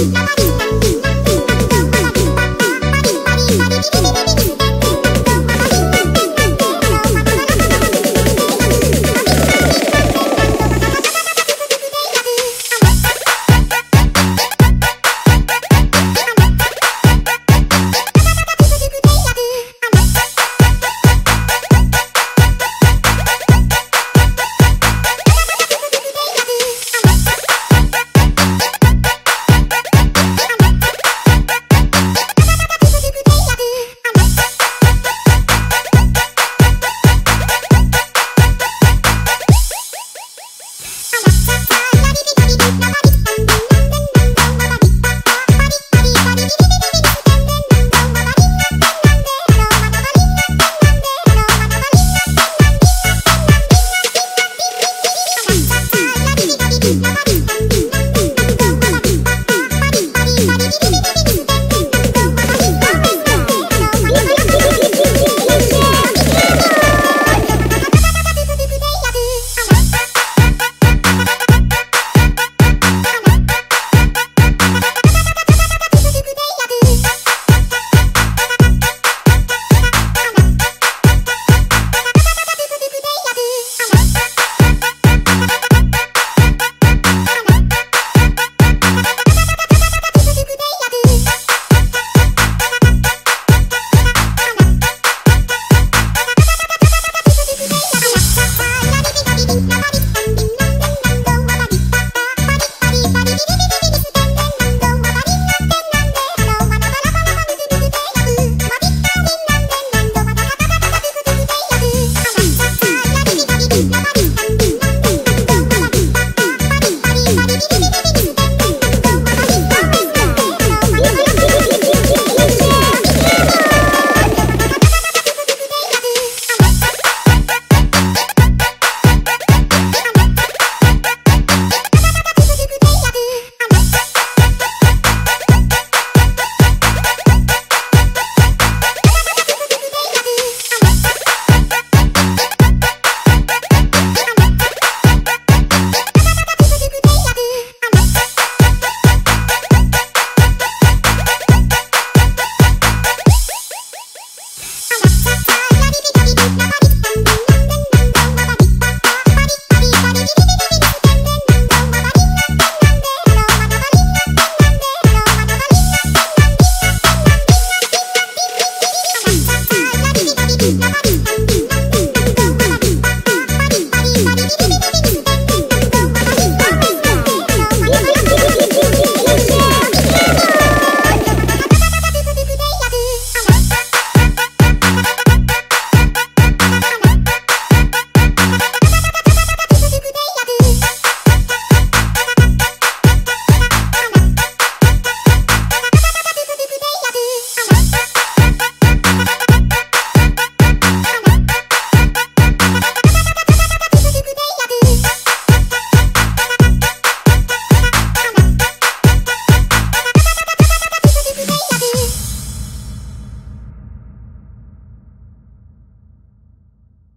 Evo Música